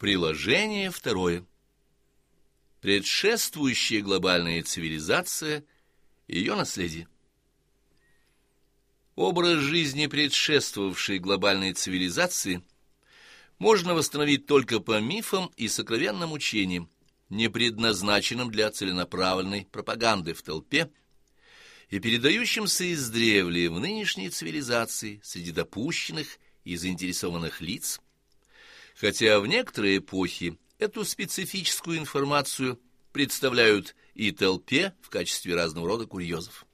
Приложение второе. Предшествующая глобальная цивилизация и ее наследие. Образ жизни, предшествовавшей глобальной цивилизации, можно восстановить только по мифам и сокровенным учениям, не предназначенным для целенаправленной пропаганды в толпе и передающимся издревле в нынешней цивилизации среди допущенных и заинтересованных лиц, хотя в некоторые эпохи эту специфическую информацию представляют и толпе в качестве разного рода курьезов.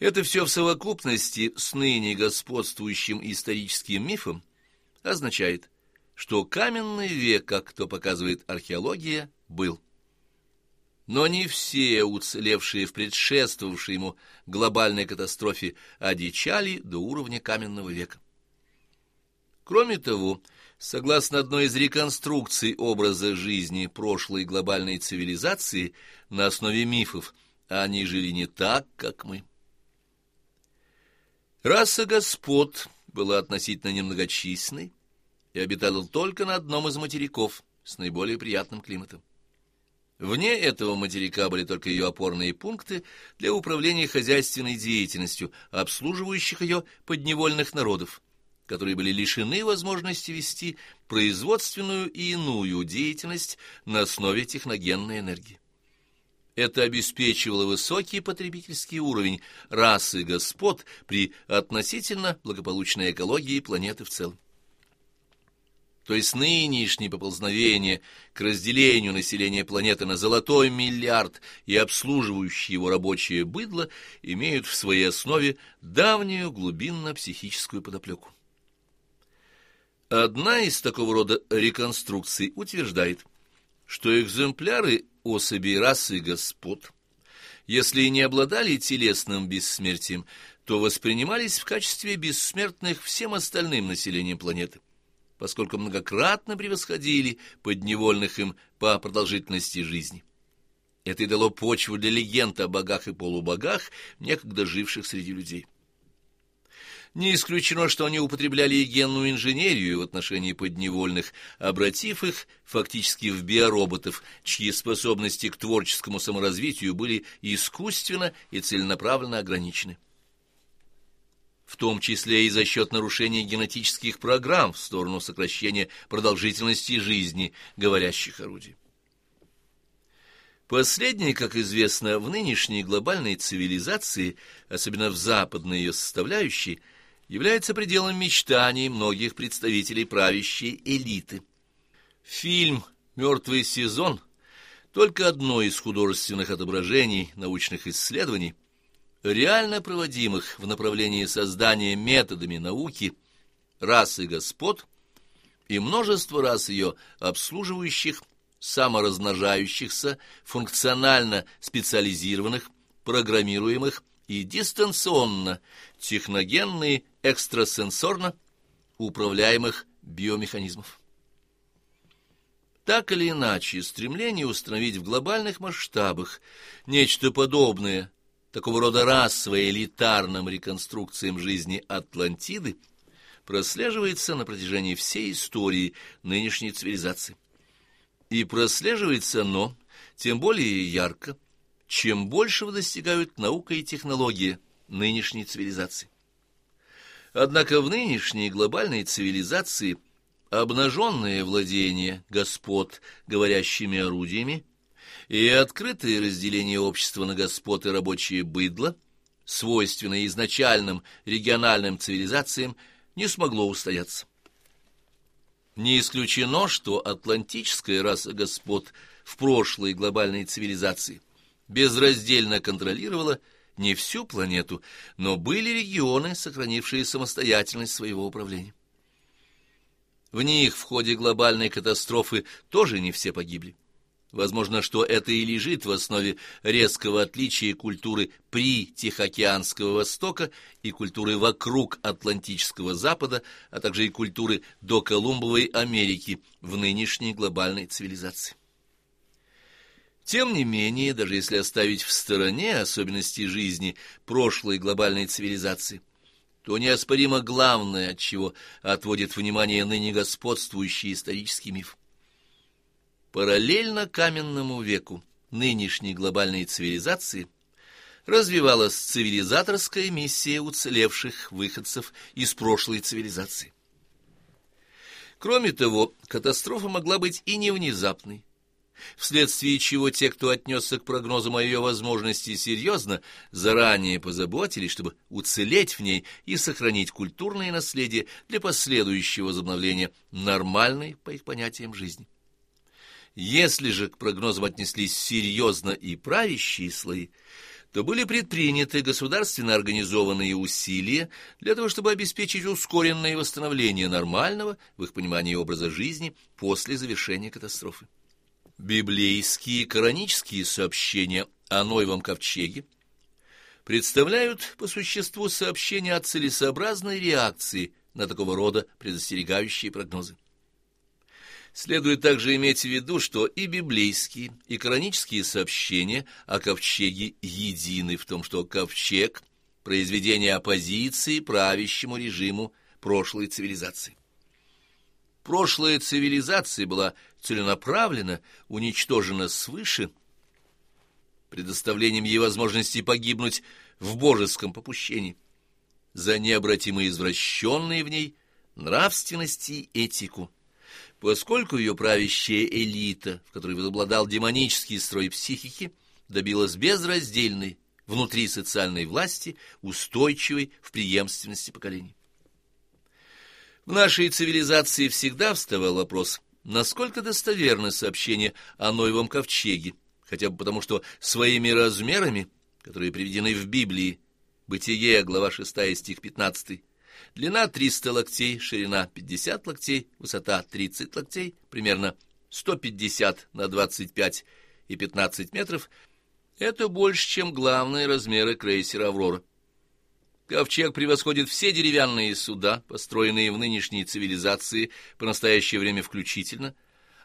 Это все в совокупности с ныне господствующим историческим мифом означает, что каменный век, как то показывает археология, был. Но не все уцелевшие в предшествовавшей ему глобальной катастрофе одичали до уровня каменного века. Кроме того, согласно одной из реконструкций образа жизни прошлой глобальной цивилизации на основе мифов, они жили не так, как мы. Раса господ была относительно немногочисленной и обитала только на одном из материков с наиболее приятным климатом. Вне этого материка были только ее опорные пункты для управления хозяйственной деятельностью, обслуживающих ее подневольных народов, которые были лишены возможности вести производственную и иную деятельность на основе техногенной энергии. Это обеспечивало высокий потребительский уровень расы господ при относительно благополучной экологии планеты в целом. То есть нынешнее поползновение к разделению населения планеты на золотой миллиард и обслуживающее его рабочее быдло имеют в своей основе давнюю глубинно-психическую подоплеку. Одна из такого рода реконструкций утверждает, что экземпляры особей расы господ, если и не обладали телесным бессмертием, то воспринимались в качестве бессмертных всем остальным населением планеты, поскольку многократно превосходили подневольных им по продолжительности жизни. Это и дало почву для легенд о богах и полубогах, некогда живших среди людей. Не исключено, что они употребляли и генную инженерию в отношении подневольных, обратив их фактически в биороботов, чьи способности к творческому саморазвитию были искусственно и целенаправленно ограничены. В том числе и за счет нарушения генетических программ в сторону сокращения продолжительности жизни говорящих орудий. Последнее, как известно, в нынешней глобальной цивилизации, особенно в западной ее составляющей, является пределом мечтаний многих представителей правящей элиты. Фильм «Мертвый сезон» — только одно из художественных отображений научных исследований, реально проводимых в направлении создания методами науки расы господ и множество рас ее обслуживающих, саморазмножающихся, функционально специализированных, программируемых и дистанционно, техногенные экстрасенсорно управляемых биомеханизмов. Так или иначе, стремление установить в глобальных масштабах нечто подобное такого рода расовой элитарным реконструкциям жизни Атлантиды прослеживается на протяжении всей истории нынешней цивилизации. И прослеживается оно тем более ярко, чем большего достигают наука и технология нынешней цивилизации. Однако в нынешней глобальной цивилизации обнаженное владение господ говорящими орудиями и открытое разделение общества на господ и рабочее быдло, свойственное изначальным региональным цивилизациям, не смогло устояться. Не исключено, что атлантическая раса господ в прошлой глобальной цивилизации безраздельно контролировала не всю планету, но были регионы, сохранившие самостоятельность своего управления. В них в ходе глобальной катастрофы тоже не все погибли. Возможно, что это и лежит в основе резкого отличия культуры при Тихоокеанского Востока и культуры вокруг Атлантического Запада, а также и культуры до Колумбовой Америки в нынешней глобальной цивилизации. Тем не менее, даже если оставить в стороне особенности жизни прошлой глобальной цивилизации, то неоспоримо главное, от чего отводит внимание ныне господствующий исторический миф. Параллельно каменному веку нынешней глобальной цивилизации развивалась цивилизаторская миссия уцелевших выходцев из прошлой цивилизации. Кроме того, катастрофа могла быть и не внезапной, вследствие чего те, кто отнесся к прогнозам о ее возможности серьезно, заранее позаботились, чтобы уцелеть в ней и сохранить культурное наследие для последующего возобновления нормальной, по их понятиям, жизни. Если же к прогнозам отнеслись серьезно и правящие слои, то были предприняты государственно организованные усилия для того, чтобы обеспечить ускоренное восстановление нормального, в их понимании, образа жизни после завершения катастрофы. Библейские коранические сообщения о Ноевом ковчеге представляют по существу сообщения о целесообразной реакции на такого рода предостерегающие прогнозы. Следует также иметь в виду, что и библейские, и коранические сообщения о ковчеге едины в том, что ковчег – произведение оппозиции правящему режиму прошлой цивилизации. Прошлая цивилизация была целенаправленно уничтожена свыше, предоставлением ей возможности погибнуть в божеском попущении, за необратимо извращенные в ней нравственности и этику – поскольку ее правящая элита, в которой возобладал демонический строй психики, добилась безраздельной внутри социальной власти, устойчивой в преемственности поколений. В нашей цивилизации всегда вставал вопрос, насколько достоверны сообщения о Ноевом ковчеге, хотя бы потому, что своими размерами, которые приведены в Библии, Бытие, глава 6, стих 15, Длина 300 локтей, ширина 50 локтей, высота 30 локтей, примерно 150 на 25 и 15 метров. Это больше, чем главные размеры крейсера «Аврора». Ковчег превосходит все деревянные суда, построенные в нынешней цивилизации по настоящее время включительно,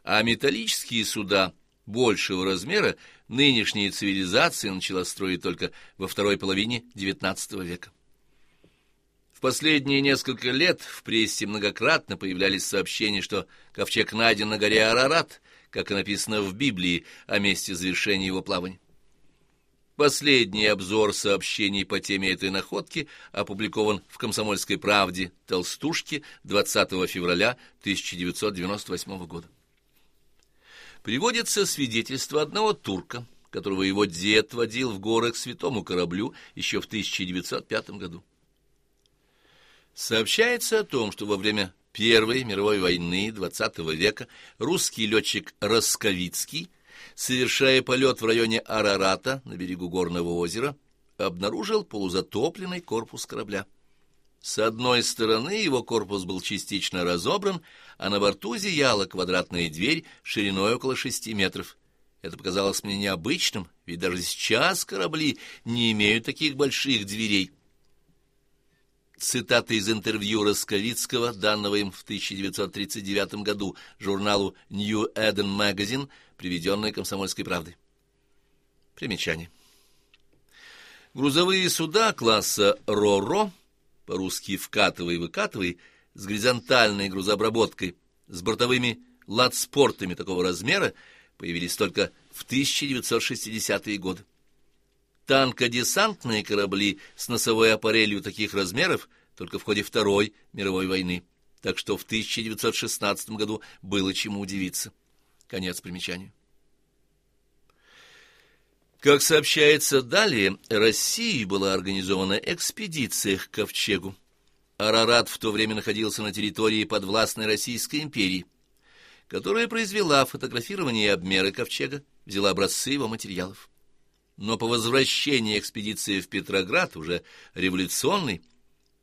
а металлические суда большего размера нынешняя цивилизация начала строить только во второй половине XIX века последние несколько лет в прессе многократно появлялись сообщения, что ковчег найден на горе Арарат, как и написано в Библии о месте завершения его плавания. Последний обзор сообщений по теме этой находки опубликован в «Комсомольской правде» Толстушке 20 февраля 1998 года. Приводится свидетельство одного турка, которого его дед водил в горы к святому кораблю еще в 1905 году. Сообщается о том, что во время Первой мировой войны XX века русский летчик Росковицкий, совершая полет в районе Арарата на берегу горного озера, обнаружил полузатопленный корпус корабля. С одной стороны его корпус был частично разобран, а на борту зияла квадратная дверь шириной около шести метров. Это показалось мне необычным, ведь даже сейчас корабли не имеют таких больших дверей. Цитата из интервью Росковицкого, данного им в 1939 году журналу New Eden Magazine, приведенная «Комсомольской правдой». Примечание. Грузовые суда класса «Ро-Ро», по-русски «вкатывай, выкатывай», с горизонтальной грузообработкой, с бортовыми ладспортами такого размера, появились только в 1960-е годы. Танкодесантные корабли с носовой аппарелью таких размеров только в ходе Второй мировой войны, так что в 1916 году было чему удивиться. Конец примечания. Как сообщается далее, России была организована экспедиция к Ковчегу. Арарат в то время находился на территории подвластной Российской империи, которая произвела фотографирование и обмеры Ковчега, взяла образцы его материалов но по возвращении экспедиции в Петроград, уже революционный,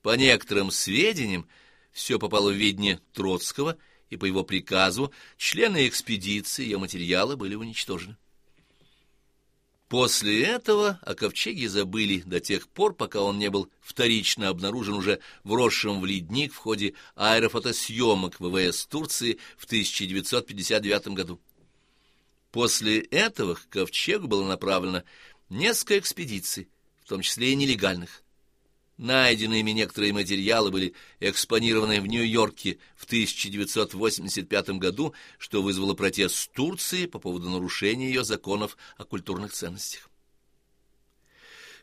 по некоторым сведениям, все попало в ведение Троцкого, и по его приказу члены экспедиции и материалы были уничтожены. После этого о ковчеге забыли до тех пор, пока он не был вторично обнаружен уже вросшим в ледник в ходе аэрофотосъемок ВВС Турции в 1959 году. После этого к ковчегу было направлено несколько экспедиций, в том числе и нелегальных. Найденные ими некоторые материалы были экспонированы в Нью-Йорке в 1985 году, что вызвало протест Турции по поводу нарушения ее законов о культурных ценностях.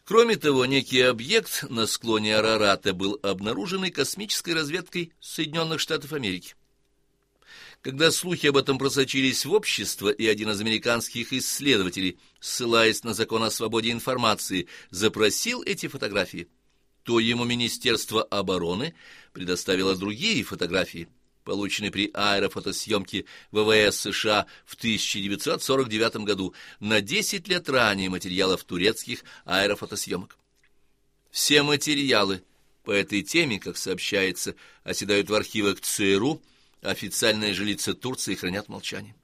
Кроме того, некий объект на склоне Арарата был обнаружен космической разведкой Соединенных Штатов Америки. Когда слухи об этом просочились в общество, и один из американских исследователей, ссылаясь на закон о свободе информации, запросил эти фотографии, то ему Министерство обороны предоставило другие фотографии, полученные при аэрофотосъемке ВВС США в 1949 году, на 10 лет ранее материалов турецких аэрофотосъемок. Все материалы по этой теме, как сообщается, оседают в архивах ЦРУ, официальные же лица Турции хранят молчание.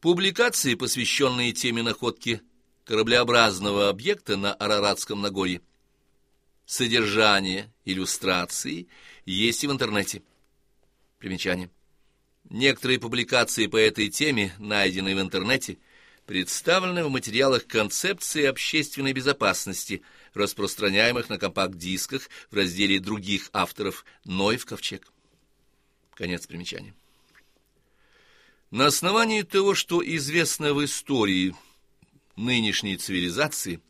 Публикации, посвященные теме находки кораблеобразного объекта на Араратском Нагорье. Содержание иллюстрации есть и в интернете. Примечание. Некоторые публикации по этой теме, найденные в интернете, представлены в материалах концепции общественной безопасности, распространяемых на компакт-дисках в разделе других авторов «Ной в ковчег». Конец примечания. На основании того, что известно в истории – нынешней цивилизации,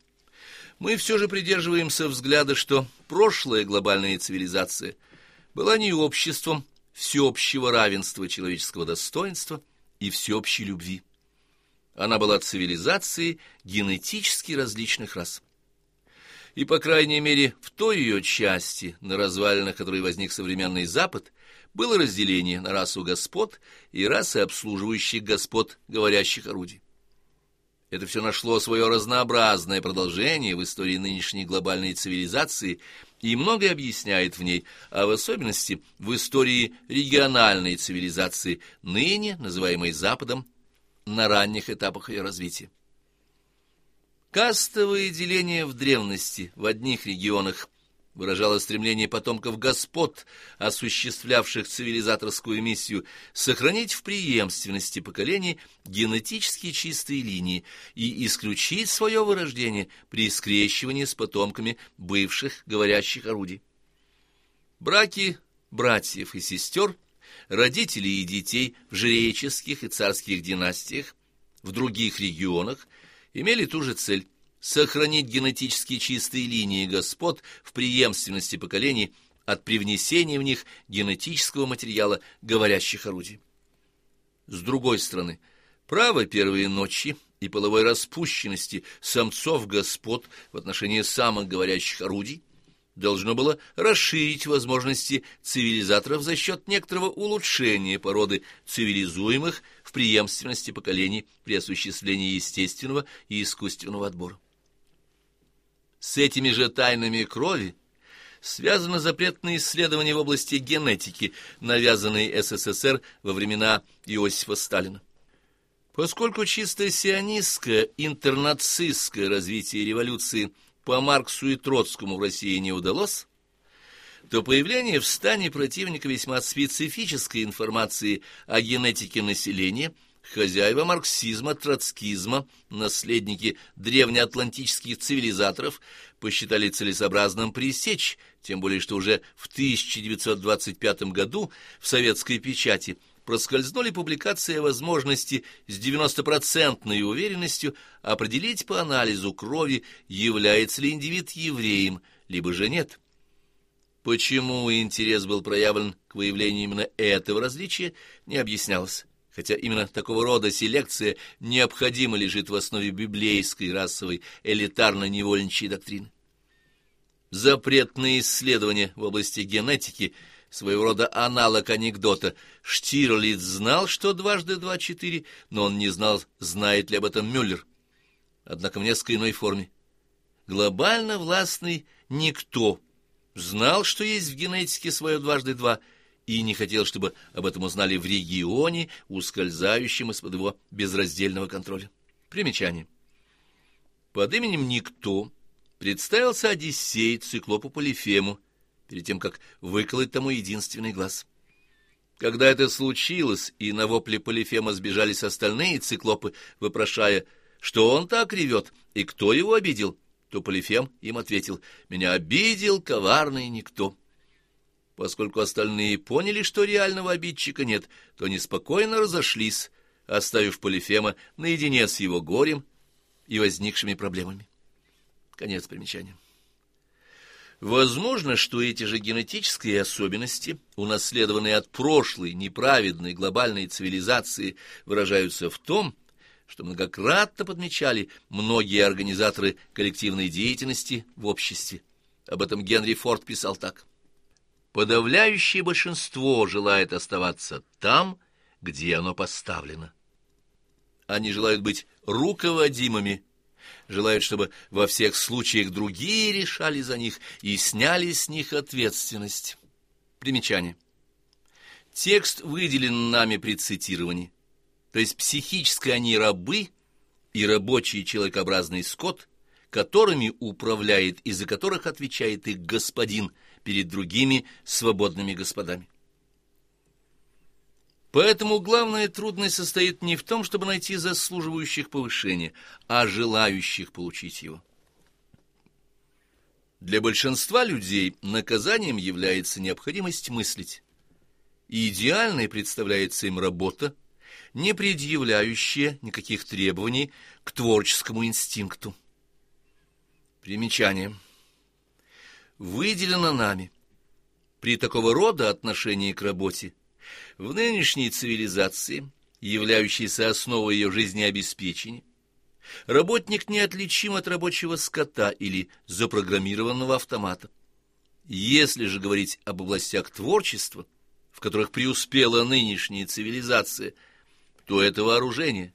мы все же придерживаемся взгляда, что прошлая глобальная цивилизация была не обществом всеобщего равенства человеческого достоинства и всеобщей любви. Она была цивилизацией генетически различных рас. И, по крайней мере, в той ее части, на развалинах которой возник современный Запад, было разделение на расу господ и расы обслуживающих господ, говорящих орудий. Это все нашло свое разнообразное продолжение в истории нынешней глобальной цивилизации и многое объясняет в ней, а в особенности в истории региональной цивилизации, ныне называемой Западом, на ранних этапах ее развития. Кастовое деление в древности в одних регионах выражало стремление потомков господ, осуществлявших цивилизаторскую миссию, сохранить в преемственности поколений генетически чистые линии и исключить свое вырождение при скрещивании с потомками бывших говорящих орудий. Браки братьев и сестер, родителей и детей в жреческих и царских династиях, в других регионах имели ту же цель – сохранить генетически чистые линии господ в преемственности поколений от привнесения в них генетического материала говорящих орудий. С другой стороны, право первой ночи и половой распущенности самцов господ в отношении самых говорящих орудий должно было расширить возможности цивилизаторов за счет некоторого улучшения породы цивилизуемых в преемственности поколений при осуществлении естественного и искусственного отбора. С этими же тайнами крови связано запретное исследование в области генетики, навязанное СССР во времена Иосифа Сталина. Поскольку чисто сионистское, интернацистское развитие революции по Марксу и Троцкому в России не удалось, то появление в стане противника весьма специфической информации о генетике населения – Хозяева марксизма, троцкизма, наследники древнеатлантических цивилизаторов посчитали целесообразным пресечь, тем более что уже в 1925 году в советской печати проскользнули публикации о возможности с 90-процентной уверенностью определить по анализу крови, является ли индивид евреем, либо же нет. Почему интерес был проявлен к выявлению именно этого различия, не объяснялось хотя именно такого рода селекция необходимо лежит в основе библейской расовой элитарно-невольничьей доктрины. Запретные исследования в области генетики – своего рода аналог анекдота. Штирлиц знал, что дважды два – четыре, но он не знал, знает ли об этом Мюллер. Однако в несколько иной форме. Глобально властный никто знал, что есть в генетике свое дважды два – и не хотел, чтобы об этом узнали в регионе, ускользающем из-под его безраздельного контроля. Примечание. Под именем Никто представился Одиссей циклопу Полифему, перед тем, как выколоть тому единственный глаз. Когда это случилось, и на вопле Полифема сбежались остальные циклопы, вопрошая, что он так ревет и кто его обидел, то Полифем им ответил, «Меня обидел коварный никто». Поскольку остальные поняли, что реального обидчика нет, то неспокойно разошлись, оставив Полифема наедине с его горем и возникшими проблемами. Конец примечания. Возможно, что эти же генетические особенности, унаследованные от прошлой неправедной глобальной цивилизации, выражаются в том, что многократно подмечали многие организаторы коллективной деятельности в обществе. Об этом Генри Форд писал так. «Подавляющее большинство желает оставаться там, где оно поставлено. Они желают быть руководимыми желают, чтобы во всех случаях другие решали за них и сняли с них ответственность. Примечание. Текст выделен нами при цитировании. То есть психически они рабы и рабочий человекообразный скот, которыми управляет и за которых отвечает их господин перед другими свободными господами. Поэтому главная трудность состоит не в том, чтобы найти заслуживающих повышения, а желающих получить его. Для большинства людей наказанием является необходимость мыслить. И идеальной представляется им работа, не предъявляющая никаких требований к творческому инстинкту. Примечание. Выделено нами. При такого рода отношении к работе в нынешней цивилизации, являющейся основой ее жизнеобеспечения, работник неотличим от рабочего скота или запрограммированного автомата. Если же говорить об областях творчества, в которых преуспела нынешняя цивилизация, то это вооружение.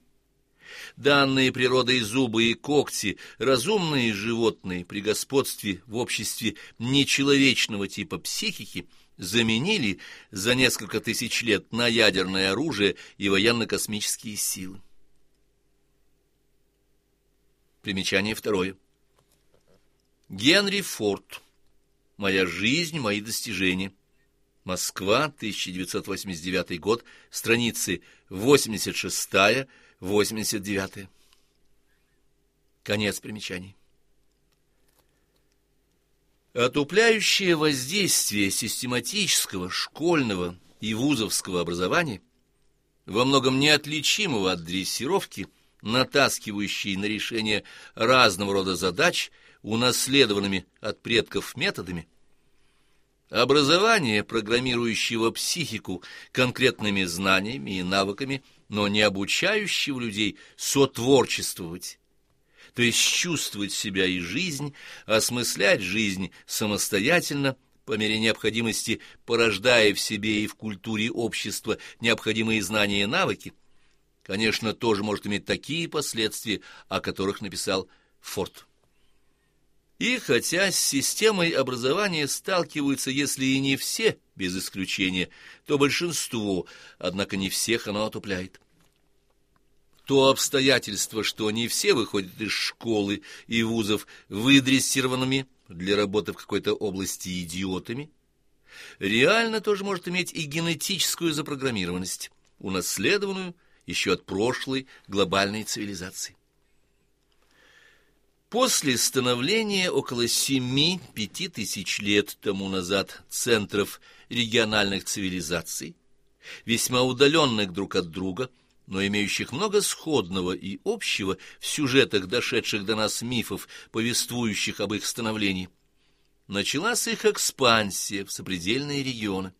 Данные природой зубы и когти, разумные животные при господстве в обществе нечеловечного типа психики – заменили за несколько тысяч лет на ядерное оружие и военно-космические силы. Примечание второе. Генри Форд. «Моя жизнь, мои достижения». Москва, 1989 год, страницы 86-89. Конец примечаний. Отупляющее воздействие систематического, школьного и вузовского образования, во многом неотличимого от дрессировки, натаскивающей на решение разного рода задач, унаследованными от предков методами, образование, программирующего психику конкретными знаниями и навыками, но не обучающего людей сотворчествовать, то есть чувствовать себя и жизнь, осмыслять жизнь самостоятельно, по мере необходимости порождая в себе и в культуре общества необходимые знания и навыки, конечно, тоже может иметь такие последствия, о которых написал Форд. И хотя с системой образования сталкиваются, если и не все, без исключения, то большинство, однако не всех оно отупляет. То обстоятельство, что не все выходят из школы и вузов выдрессированными для работы в какой-то области идиотами, реально тоже может иметь и генетическую запрограммированность, унаследованную еще от прошлой глобальной цивилизации. После становления около семи-пяти тысяч лет тому назад центров региональных цивилизаций, весьма удаленных друг от друга, но имеющих много сходного и общего в сюжетах дошедших до нас мифов, повествующих об их становлении. Началась их экспансия в сопредельные регионы.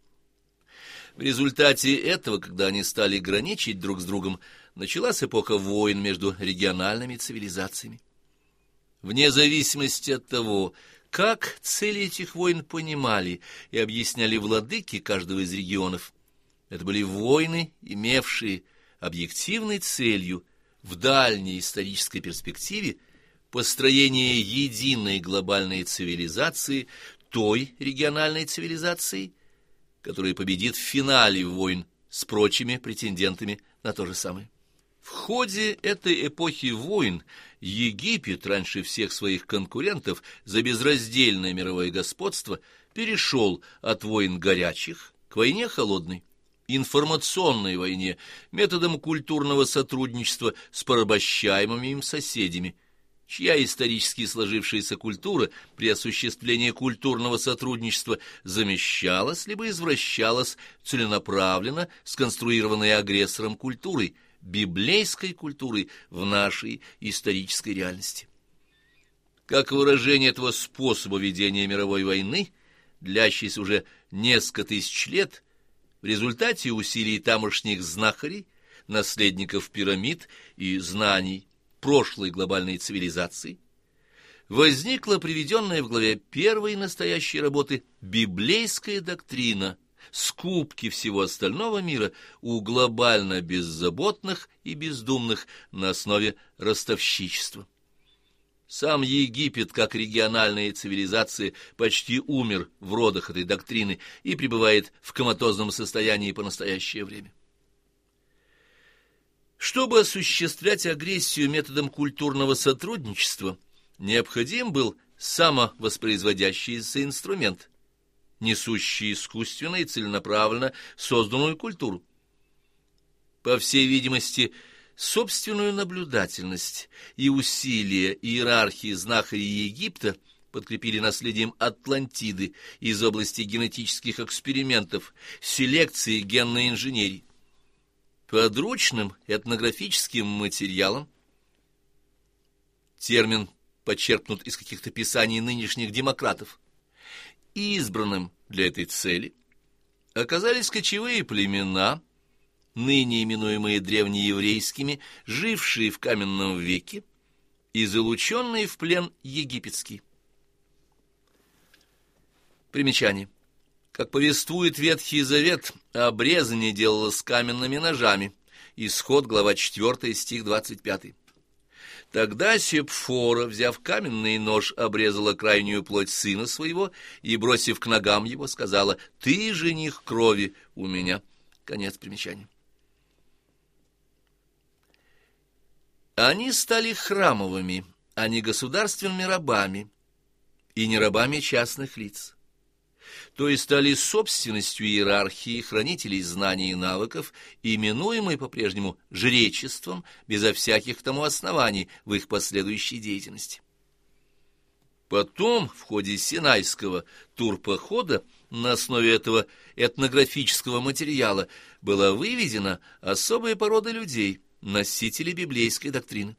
В результате этого, когда они стали граничить друг с другом, началась эпоха войн между региональными цивилизациями. Вне зависимости от того, как цели этих войн понимали и объясняли владыки каждого из регионов, это были войны, имевшие объективной целью в дальней исторической перспективе построение единой глобальной цивилизации, той региональной цивилизации, которая победит в финале войн с прочими претендентами на то же самое. В ходе этой эпохи войн Египет, раньше всех своих конкурентов за безраздельное мировое господство, перешел от войн горячих к войне холодной информационной войне методом культурного сотрудничества с порабощаемыми им соседями, чья исторически сложившаяся культура при осуществлении культурного сотрудничества замещалась либо извращалась целенаправленно сконструированной агрессором культурой, библейской культурой в нашей исторической реальности. Как выражение этого способа ведения мировой войны, длящейся уже несколько тысяч лет, в результате усилий тамошних знахарей, наследников пирамид и знаний прошлой глобальной цивилизации, возникла приведенная в главе первой настоящей работы библейская доктрина скупки всего остального мира у глобально беззаботных и бездумных на основе ростовщичества. Сам Египет, как региональная цивилизация, почти умер в родах этой доктрины и пребывает в коматозном состоянии по настоящее время. Чтобы осуществлять агрессию методом культурного сотрудничества, необходим был самовоспроизводящийся инструмент, несущий искусственно и целенаправленно созданную культуру. По всей видимости, собственную наблюдательность и усилия иерархии знахарей Египта подкрепили наследием Атлантиды из области генетических экспериментов, селекции генной инженерии подручным этнографическим материалом. Термин подчеркнут из каких-то писаний нынешних демократов. Избранным для этой цели оказались кочевые племена, ныне именуемые древнееврейскими, жившие в каменном веке и залученные в плен египетский. Примечание. Как повествует Ветхий Завет, обрезание делалось каменными ножами. Исход, глава 4, стих 25. Тогда Сепфора, взяв каменный нож, обрезала крайнюю плоть сына своего и, бросив к ногам его, сказала «Ты, жених крови, у меня». Конец примечания. Они стали храмовыми, а не государственными рабами и не рабами частных лиц то есть стали собственностью иерархии хранителей знаний и навыков, именуемой по-прежнему жречеством, безо всяких тому оснований в их последующей деятельности. Потом, в ходе Синайского турпохода, на основе этого этнографического материала была выведена особая порода людей, носители библейской доктрины.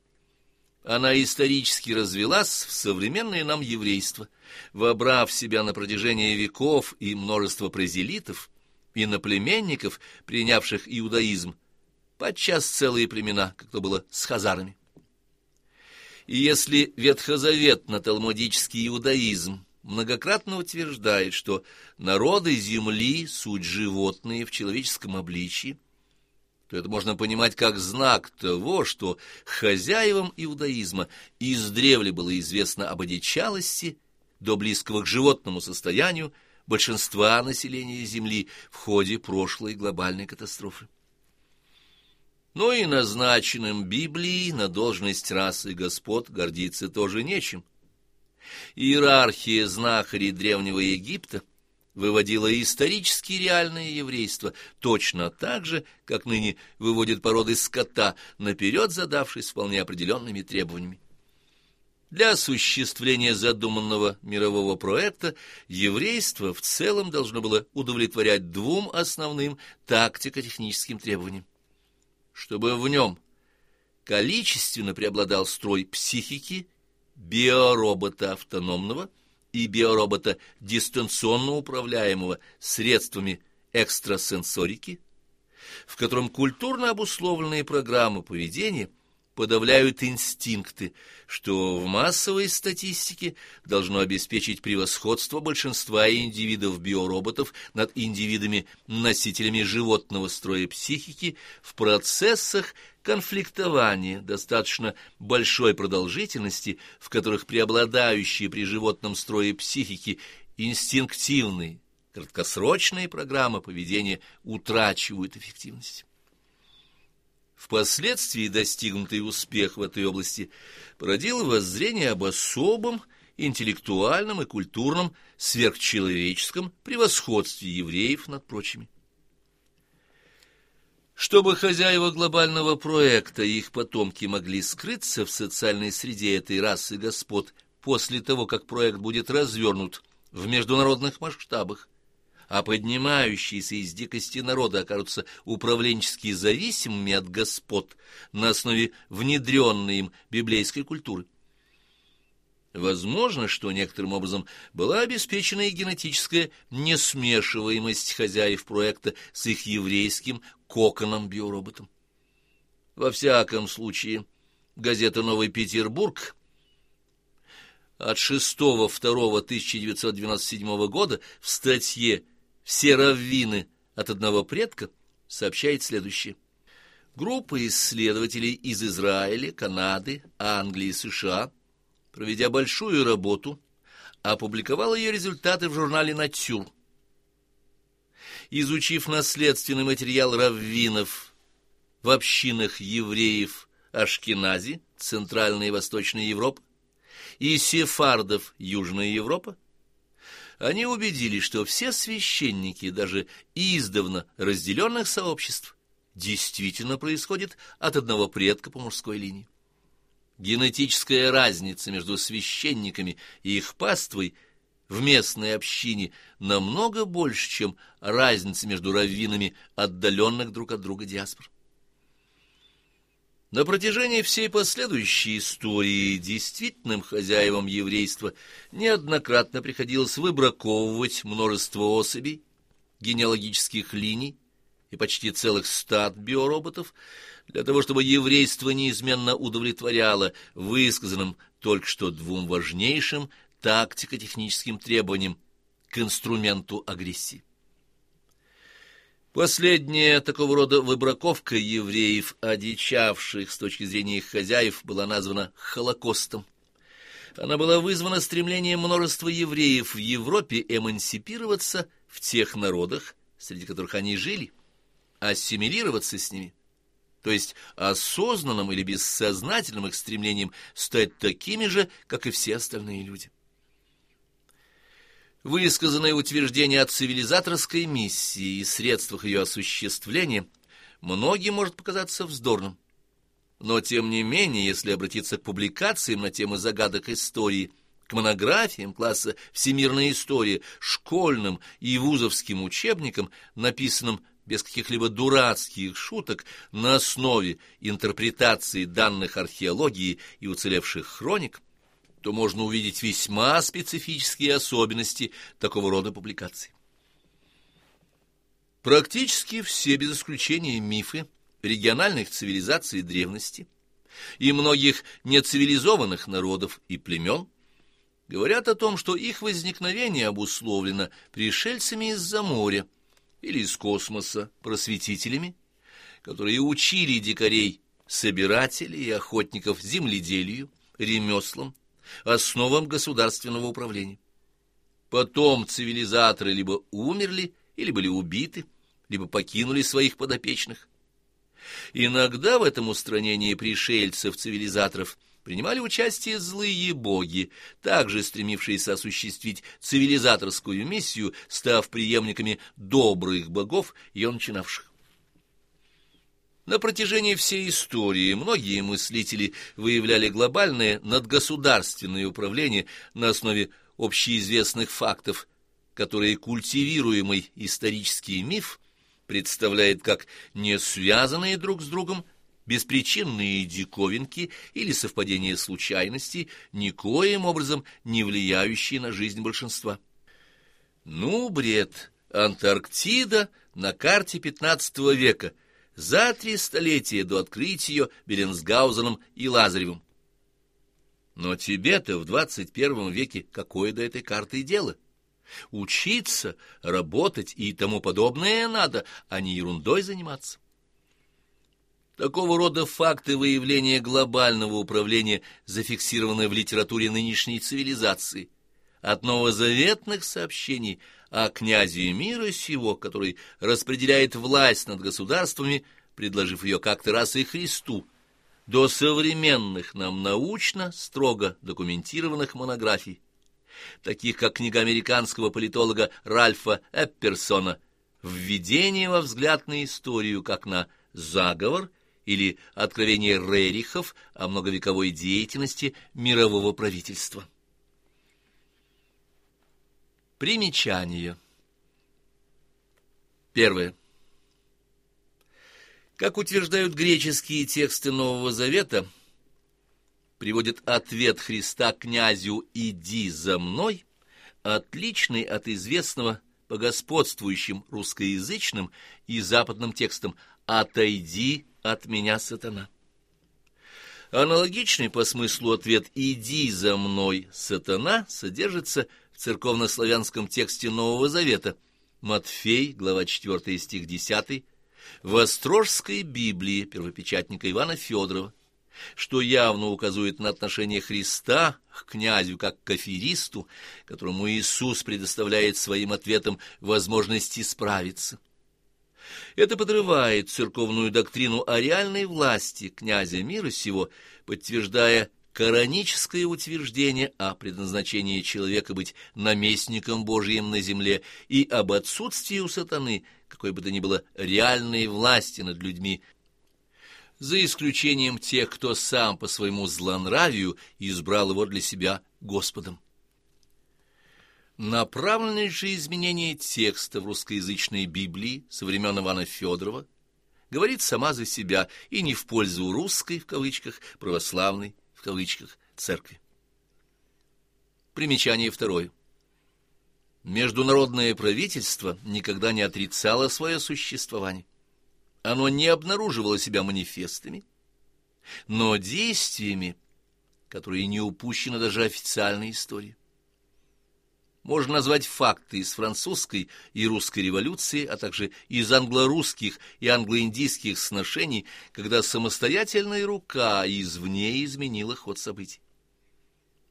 Она исторически развелась в современное нам еврейство, вобрав в себя на протяжении веков и множество презелитов, иноплеменников, принявших иудаизм, подчас целые племена, как то было с хазарами. И если ветхозаветно-талмудический иудаизм многократно утверждает, что народы земли — суть животные в человеческом обличии, то это можно понимать как знак того, что хозяевам иудаизма издревле было известно об одичалости до близкого к животному состоянию большинства населения Земли в ходе прошлой глобальной катастрофы. Но и назначенным Библией на должность расы господ гордиться тоже нечем. Иерархия знахарей Древнего Египта — выводило исторически реальное еврейство точно так же, как ныне выводит породы скота, наперед задавшись вполне определенными требованиями. Для осуществления задуманного мирового проекта еврейство в целом должно было удовлетворять двум основным тактико-техническим требованиям. Чтобы в нем количественно преобладал строй психики, биоробота автономного – и биоробота, дистанционно управляемого средствами экстрасенсорики, в котором культурно обусловленные программы поведения подавляют инстинкты, что в массовой статистике должно обеспечить превосходство большинства индивидов биороботов над индивидами-носителями животного строя психики в процессах конфликтования достаточно большой продолжительности, в которых преобладающие при животном строе психики инстинктивные, краткосрочные программы поведения утрачивают эффективность. Впоследствии достигнутый успех в этой области породил воззрение об особом интеллектуальном и культурном сверхчеловеческом превосходстве евреев над прочими. Чтобы хозяева глобального проекта и их потомки могли скрыться в социальной среде этой расы господ после того, как проект будет развернут в международных масштабах, а поднимающиеся из дикости народа окажутся управленчески зависимыми от господ на основе внедренной им библейской культуры. Возможно, что некоторым образом была обеспечена и генетическая несмешиваемость хозяев проекта с их еврейским коконом-биороботом. Во всяком случае, газета «Новый Петербург» от 6.2.1997 года в статье «Все раввины от одного предка» сообщает следующее. Группа исследователей из Израиля, Канады, Англии и США – проведя большую работу, опубликовал ее результаты в журнале «Натюр». Изучив наследственный материал раввинов в общинах евреев Ашкенази, Центральной и Восточной Европы, и сефардов Южной Европы, они убедились, что все священники, даже издавна разделенных сообществ, действительно происходят от одного предка по мужской линии. Генетическая разница между священниками и их паствой в местной общине намного больше, чем разница между раввинами отдаленных друг от друга диаспор. На протяжении всей последующей истории действительным хозяевам еврейства неоднократно приходилось выбраковывать множество особей, генеалогических линий и почти целых стад биороботов, для того, чтобы еврейство неизменно удовлетворяло высказанным только что двум важнейшим тактико-техническим требованиям к инструменту агрессии. Последняя такого рода выбраковка евреев, одичавших с точки зрения их хозяев, была названа Холокостом. Она была вызвана стремлением множества евреев в Европе эмансипироваться в тех народах, среди которых они жили, ассимилироваться с ними, то есть осознанным или бессознательным их стремлением стать такими же, как и все остальные люди. Высказанное утверждение о цивилизаторской миссии и средствах ее осуществления многим может показаться вздорным. Но, тем не менее, если обратиться к публикациям на темы загадок истории, к монографиям класса «Всемирная история», школьным и вузовским учебникам, написанным без каких-либо дурацких шуток на основе интерпретации данных археологии и уцелевших хроник, то можно увидеть весьма специфические особенности такого рода публикаций. Практически все, без исключения мифы региональных цивилизаций древности и многих нецивилизованных народов и племен говорят о том, что их возникновение обусловлено пришельцами из-за моря, или из космоса просветителями, которые учили дикарей, собирателей и охотников земледелию, ремеслам, основам государственного управления. Потом цивилизаторы либо умерли, или были убиты, либо покинули своих подопечных. Иногда в этом устранении пришельцев-цивилизаторов принимали участие злые боги, также стремившиеся осуществить цивилизаторскую миссию, став преемниками добрых богов, ее начинавших. На протяжении всей истории многие мыслители выявляли глобальное надгосударственное управление на основе общеизвестных фактов, которые культивируемый исторический миф представляет как не связанные друг с другом беспричинные диковинки или совпадения случайностей, никоим образом не влияющие на жизнь большинства. Ну, бред, Антарктида на карте XV века, за три столетия до открытия ее Беренсгаузеном и Лазаревым. Но тебе-то в двадцать первом веке какое до этой карты дело? Учиться, работать и тому подобное надо, а не ерундой заниматься. Такого рода факты выявления глобального управления зафиксированы в литературе нынешней цивилизации. От новозаветных сообщений о князе мира сего, который распределяет власть над государствами, предложив ее как-то раз и Христу, до современных нам научно строго документированных монографий, таких как книга американского политолога Ральфа Эпперсона введение во взгляд на историю как на заговор или откровение Рерихов о многовековой деятельности мирового правительства. Примечание. Первое. Как утверждают греческие тексты Нового Завета, приводит ответ Христа князю «иди за мной», отличный от известного по господствующим русскоязычным и западным текстам «отойди от меня, сатана». Аналогичный по смыслу ответ «иди за мной, сатана» содержится в церковнославянском тексте Нового Завета Матфей, глава 4, стих 10, в Острожской Библии первопечатника Ивана Федорова, что явно указывает на отношение Христа к князю как к аферисту, которому Иисус предоставляет своим ответом возможность исправиться. Это подрывает церковную доктрину о реальной власти князя мира сего, подтверждая кораническое утверждение о предназначении человека быть наместником Божьим на земле и об отсутствии у сатаны какой бы то ни было реальной власти над людьми, за исключением тех, кто сам по своему злонравию избрал его для себя Господом. Направленность же изменения текста в русскоязычной Библии со времен Ивана Федорова говорит сама за себя и не в пользу русской, в кавычках, православной, кавычках, церкви. Примечание второе. Международное правительство никогда не отрицало свое существование. Оно не обнаруживало себя манифестами, но действиями, которые не упущены даже официальной истории. Можно назвать факты из французской и русской революции, а также из англо-русских и англо-индийских сношений, когда самостоятельная рука извне изменила ход событий.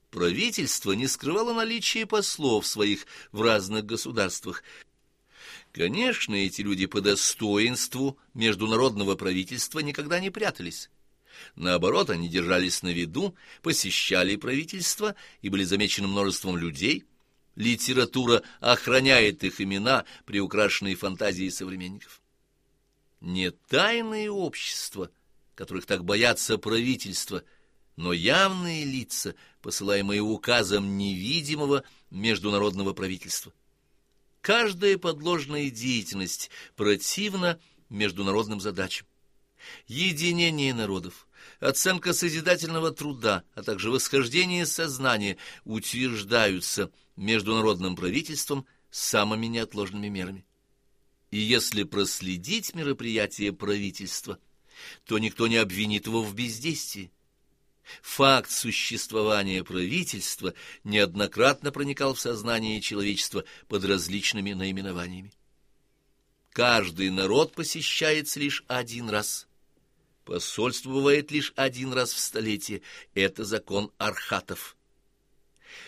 Правительство не скрывало наличие послов своих в разных государствах, Конечно, эти люди по достоинству международного правительства никогда не прятались. Наоборот, они держались на виду, посещали правительство и были замечены множеством людей. Литература охраняет их имена, приукрашенные фантазией современников. Не тайные общества, которых так боятся правительства, но явные лица, посылаемые указом невидимого международного правительства. Каждая подложная деятельность противна международным задачам. Единение народов, оценка созидательного труда, а также восхождение сознания утверждаются международным правительством самыми неотложными мерами. И если проследить мероприятие правительства, то никто не обвинит его в бездействии. Факт существования правительства неоднократно проникал в сознание человечества под различными наименованиями. Каждый народ посещается лишь один раз. Посольство бывает лишь один раз в столетие. Это закон архатов.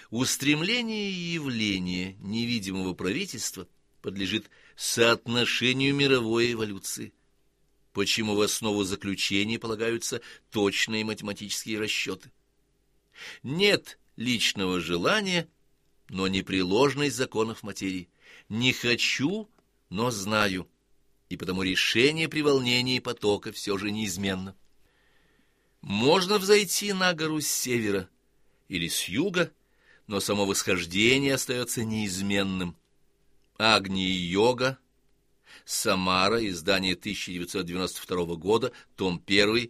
Устремление и явление невидимого правительства подлежит соотношению мировой эволюции почему в основу заключений полагаются точные математические расчеты. Нет личного желания, но непреложность законов материи. Не хочу, но знаю, и потому решение при волнении потока все же неизменно. Можно взойти на гору с севера или с юга, но само восхождение остается неизменным. Агни-йога Самара, издание 1992 года, том 1,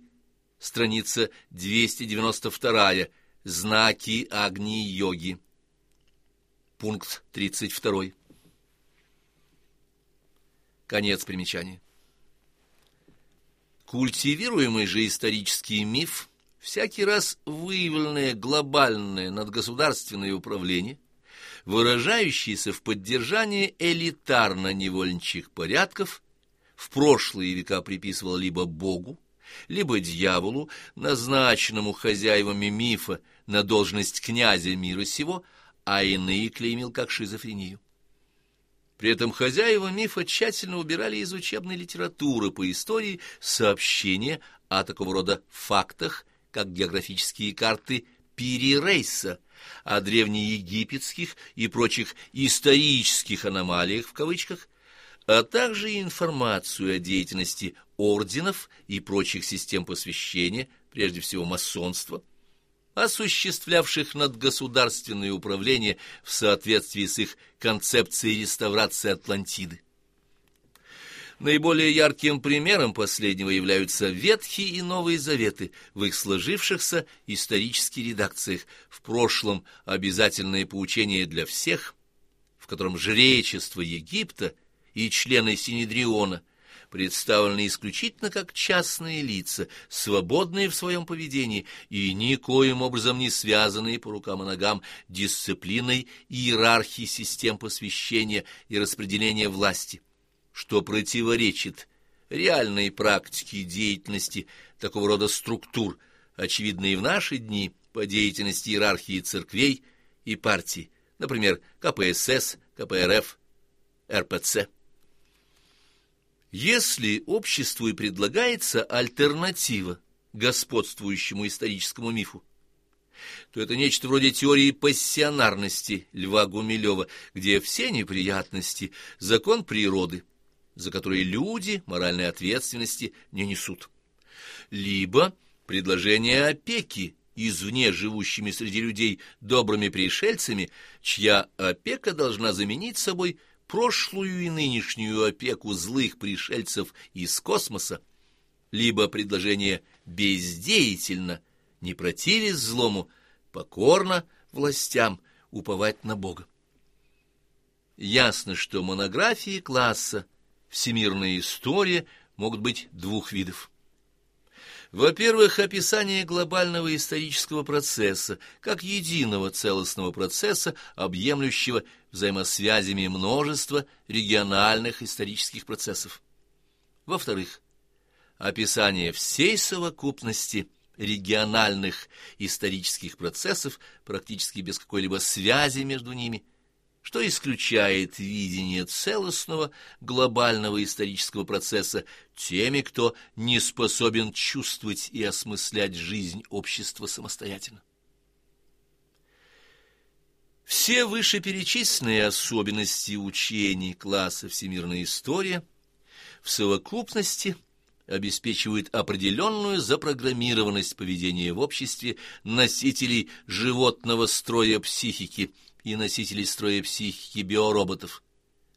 страница 292, знаки Агни-йоги. Пункт 32. Конец примечания. Культивируемый же исторический миф, всякий раз выявленное глобальное надгосударственное управление, выражающийся в поддержании элитарно-невольничьих порядков, в прошлые века приписывал либо Богу, либо дьяволу, назначенному хозяевами мифа на должность князя мира сего, а иные клеймил как шизофрению. При этом хозяева мифа тщательно убирали из учебной литературы по истории сообщения о такого рода фактах, как географические карты Пири-Рейса, о древнеегипетских и прочих «исторических аномалиях» в кавычках, а также информацию о деятельности орденов и прочих систем посвящения, прежде всего масонства, осуществлявших надгосударственное управление в соответствии с их концепцией реставрации Атлантиды. Наиболее ярким примером последнего являются Ветхие и Новые Заветы в их сложившихся исторических редакциях, в прошлом обязательное поучение для всех, в котором жречество Египта и члены Синедриона представлены исключительно как частные лица, свободные в своем поведении и никоим образом не связанные по рукам и ногам дисциплиной и иерархией систем посвящения и распределения власти что противоречит реальной практике деятельности такого рода структур, очевидной в наши дни по деятельности иерархии церквей и партий, например, КПСС, КПРФ, РПЦ. Если обществу и предлагается альтернатива господствующему историческому мифу, то это нечто вроде теории пассионарности Льва Гумилева, где все неприятности – закон природы – за которые люди моральной ответственности не несут. Либо предложение опеки извне живущими среди людей добрыми пришельцами, чья опека должна заменить собой прошлую и нынешнюю опеку злых пришельцев из космоса, либо предложение бездеятельно, не противясь злому, покорно властям уповать на Бога. Ясно, что монографии класса – всемирная история могут быть двух видов. Во-первых, описание глобального исторического процесса как единого целостного процесса, объемлющего взаимосвязями множества региональных исторических процессов. Во-вторых, описание всей совокупности региональных исторических процессов практически без какой-либо связи между ними – что исключает видение целостного глобального исторического процесса теми, кто не способен чувствовать и осмыслять жизнь общества самостоятельно. Все вышеперечисленные особенности учений класса «Всемирная история» в совокупности обеспечивают определенную запрограммированность поведения в обществе носителей животного строя психики – и носителей строя психики биороботов,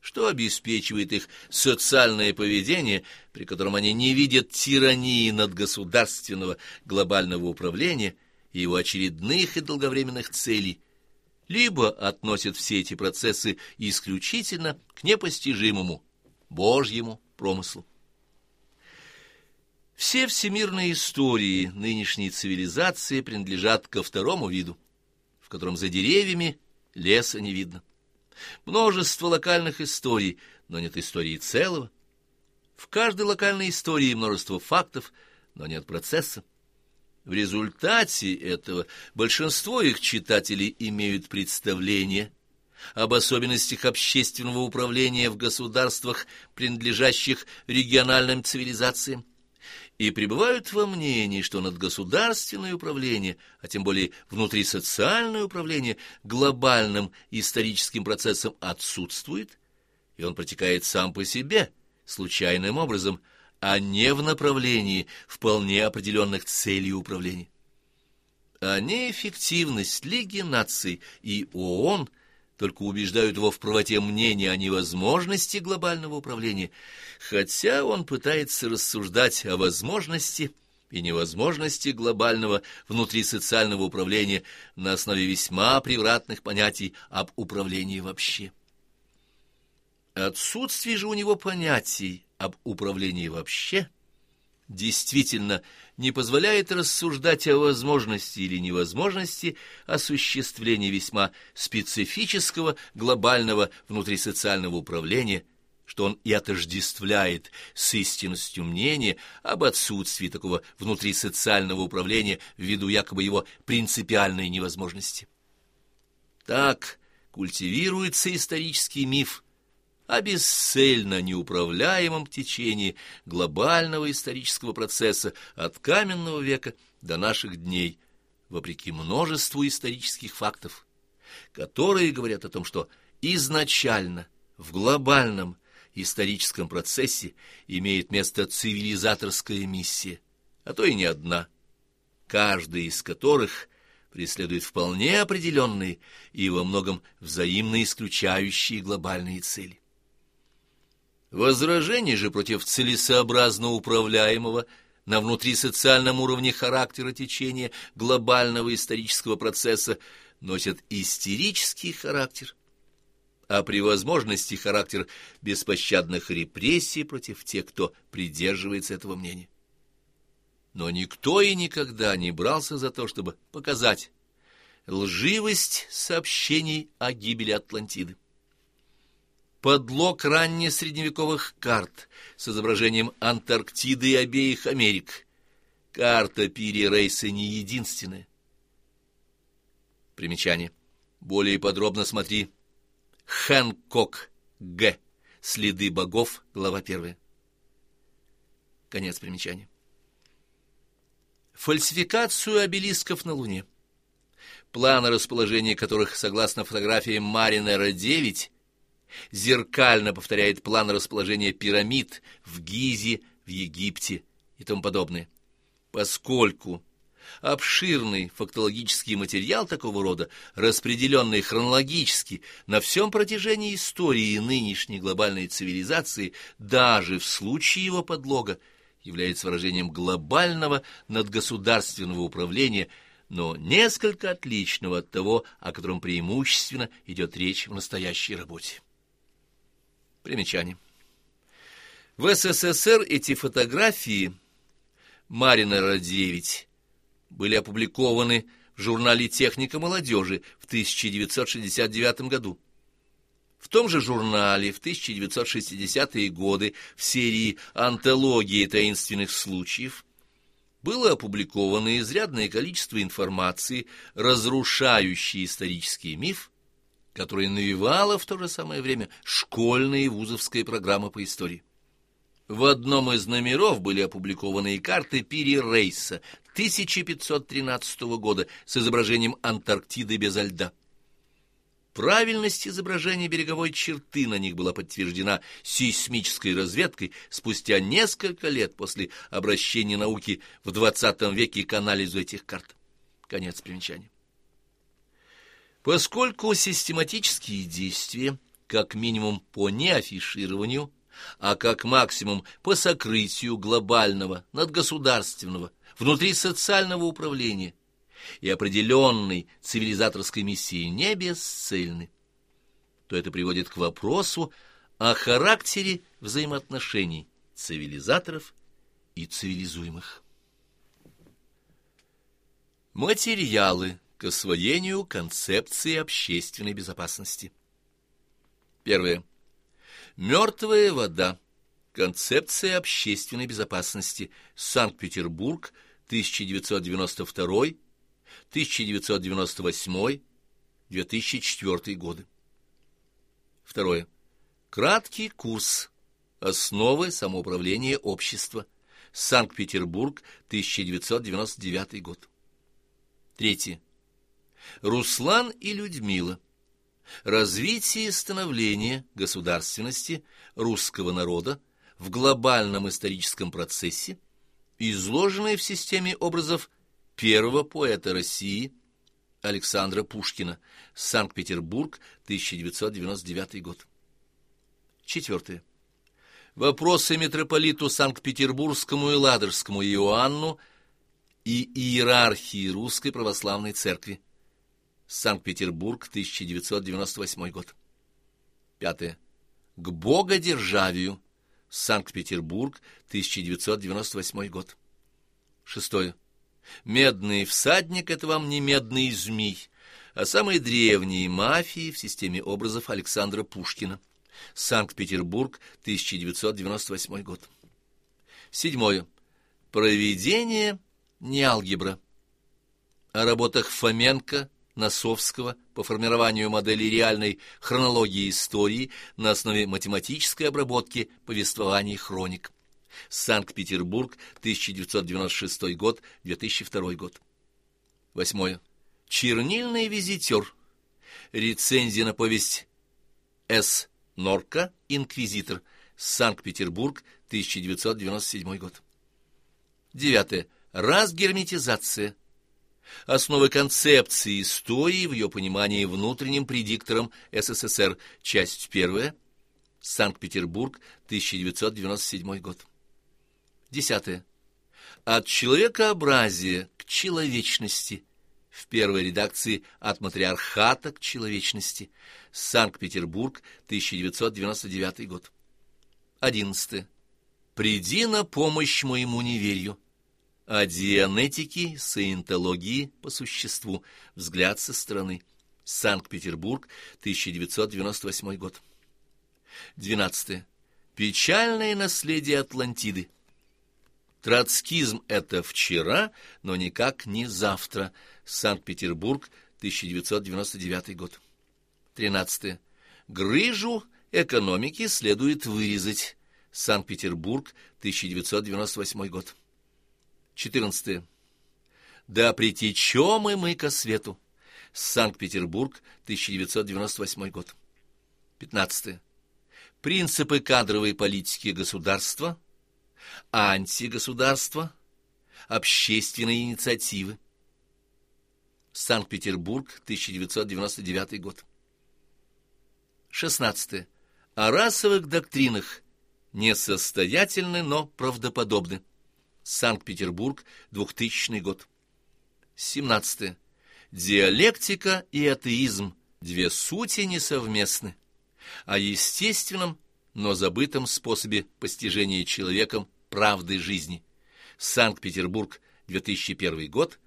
что обеспечивает их социальное поведение, при котором они не видят тирании надгосударственного глобального управления и его очередных и долговременных целей, либо относят все эти процессы исключительно к непостижимому, Божьему промыслу. Все всемирные истории нынешней цивилизации принадлежат ко второму виду, в котором за деревьями леса не видно. Множество локальных историй, но нет истории целого. В каждой локальной истории множество фактов, но нет процесса. В результате этого большинство их читателей имеют представление об особенностях общественного управления в государствах, принадлежащих региональным цивилизациям, и пребывают во мнении, что над государственное управление, а тем более внутрисоциальное управление, глобальным историческим процессом отсутствует, и он протекает сам по себе, случайным образом, а не в направлении вполне определенных целей управления. А неэффективность Лиги наций и ООН – только убеждают его в правоте мнения о невозможности глобального управления, хотя он пытается рассуждать о возможности и невозможности глобального внутрисоциального управления на основе весьма превратных понятий об управлении вообще. Отсутствие же у него понятий об управлении вообще – действительно не позволяет рассуждать о возможности или невозможности осуществления весьма специфического глобального внутрисоциального управления, что он и отождествляет с истинностью мнения об отсутствии такого внутрисоциального управления ввиду якобы его принципиальной невозможности. Так культивируется исторический миф о бесцельно неуправляемом течении глобального исторического процесса от каменного века до наших дней, вопреки множеству исторических фактов, которые говорят о том, что изначально в глобальном историческом процессе имеет место цивилизаторская миссия, а то и не одна, каждая из которых преследует вполне определенные и во многом взаимно исключающие глобальные цели. Возражение же против целесообразно управляемого на внутрисоциальном уровне характера течения глобального исторического процесса носят истерический характер, а при возможности характер беспощадных репрессий против тех, кто придерживается этого мнения. Но никто и никогда не брался за то, чтобы показать лживость сообщений о гибели Атлантиды. Подлог раннесредневековых карт с изображением Антарктиды и обеих Америк. Карта Пири Рейса не единственная. Примечание. Более подробно смотри Хэнкок Г. Следы богов, глава 1. Конец примечания. Фальсификацию обелисков на Луне, планы расположения которых, согласно фотографиям Маринера-9, зеркально повторяет план расположения пирамид в Гизе, в Египте и тому подобное. Поскольку обширный фактологический материал такого рода, распределенный хронологически на всем протяжении истории нынешней глобальной цивилизации, даже в случае его подлога, является выражением глобального надгосударственного управления, но несколько отличного от того, о котором преимущественно идет речь в настоящей работе. Примечание. В СССР эти фотографии Маринера-9 были опубликованы в журнале «Техника молодежи» в 1969 году. В том же журнале в 1960-е годы в серии «Антологии таинственных случаев» было опубликовано изрядное количество информации, разрушающей исторический миф, который навевала в то же самое время школьная и вузовская программа по истории. В одном из номеров были опубликованы и карты Пири Рейса 1513 года с изображением Антарктиды без льда. Правильность изображения береговой черты на них была подтверждена сейсмической разведкой спустя несколько лет после обращения науки в XX веке к анализу этих карт. Конец примечания. Поскольку систематические действия, как минимум по неафишированию, а как максимум по сокрытию глобального, надгосударственного, внутрисоциального управления, и определенной цивилизаторской миссии не бесцельны, то это приводит к вопросу о характере взаимоотношений цивилизаторов и цивилизуемых. Материалы к освоению концепции общественной безопасности. Первое. Мертвая вода. Концепция общественной безопасности. Санкт-Петербург, 1992 1998-2004 годы. Второе. Краткий курс. Основы самоуправления общества. Санкт-Петербург, 1999 год. Третье. Руслан и Людмила. Развитие и становление государственности русского народа в глобальном историческом процессе, изложенное в системе образов первого поэта России Александра Пушкина, Санкт-Петербург, 1999 год. Четвертое. Вопросы митрополиту Санкт-Петербургскому и Ладожскому Иоанну и иерархии Русской Православной Церкви. Санкт-Петербург, 1998 год. Пятое. К Богодержавию. Санкт-Петербург, 1998 год. Шестое. Медный всадник — это вам не медный змей, а самые древние мафии в системе образов Александра Пушкина. Санкт-Петербург, 1998 год. Седьмое. Проведение не алгебра. О работах Фоменко, Носовского по формированию модели реальной хронологии истории на основе математической обработки повествований хроник. Санкт-Петербург, 1996 год, 2002 год. Восьмое. Чернильный визитер. Рецензия на повесть С. Норка «Инквизитор». Санкт-Петербург, 1997 год. Девятое. Разгерметизация. Основы концепции истории в ее понимании внутренним предиктором СССР. Часть первая. Санкт-Петербург, 1997 год. Десятое. От человекообразия к человечности. В первой редакции «От матриархата к человечности». Санкт-Петербург, 1999 год. Одиннадцатое. «Приди на помощь моему неверию». О дианетике, саентологии по существу. Взгляд со стороны. Санкт-Петербург, 1998 год. Двенадцатое. Печальное наследие Атлантиды. Троцкизм — это вчера, но никак не завтра. Санкт-Петербург, 1999 год. Тринадцатое. Грыжу экономики следует вырезать. Санкт-Петербург, 1998 год. 14. Да притечем и мы ко свету. Санкт-Петербург, 1998 год. 15. Принципы кадровой политики государства, антигосударства, общественные инициативы. Санкт-Петербург, 1999 год. 16. О расовых доктринах несостоятельны, но правдоподобны. Санкт-Петербург, 2000 год. 17. Диалектика и атеизм – две сути несовместны. О естественном, но забытом способе постижения человеком правды жизни. Санкт-Петербург, 2001 год.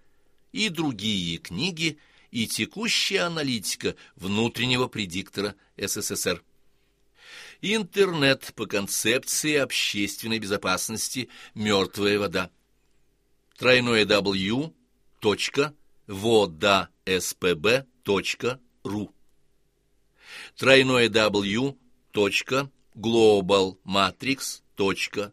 И другие книги, и текущая аналитика внутреннего предиктора СССР. Интернет по концепции общественной безопасности «Мертвая вода». Тройное W. водаспб.ру Тройное W. globalmatrix.ru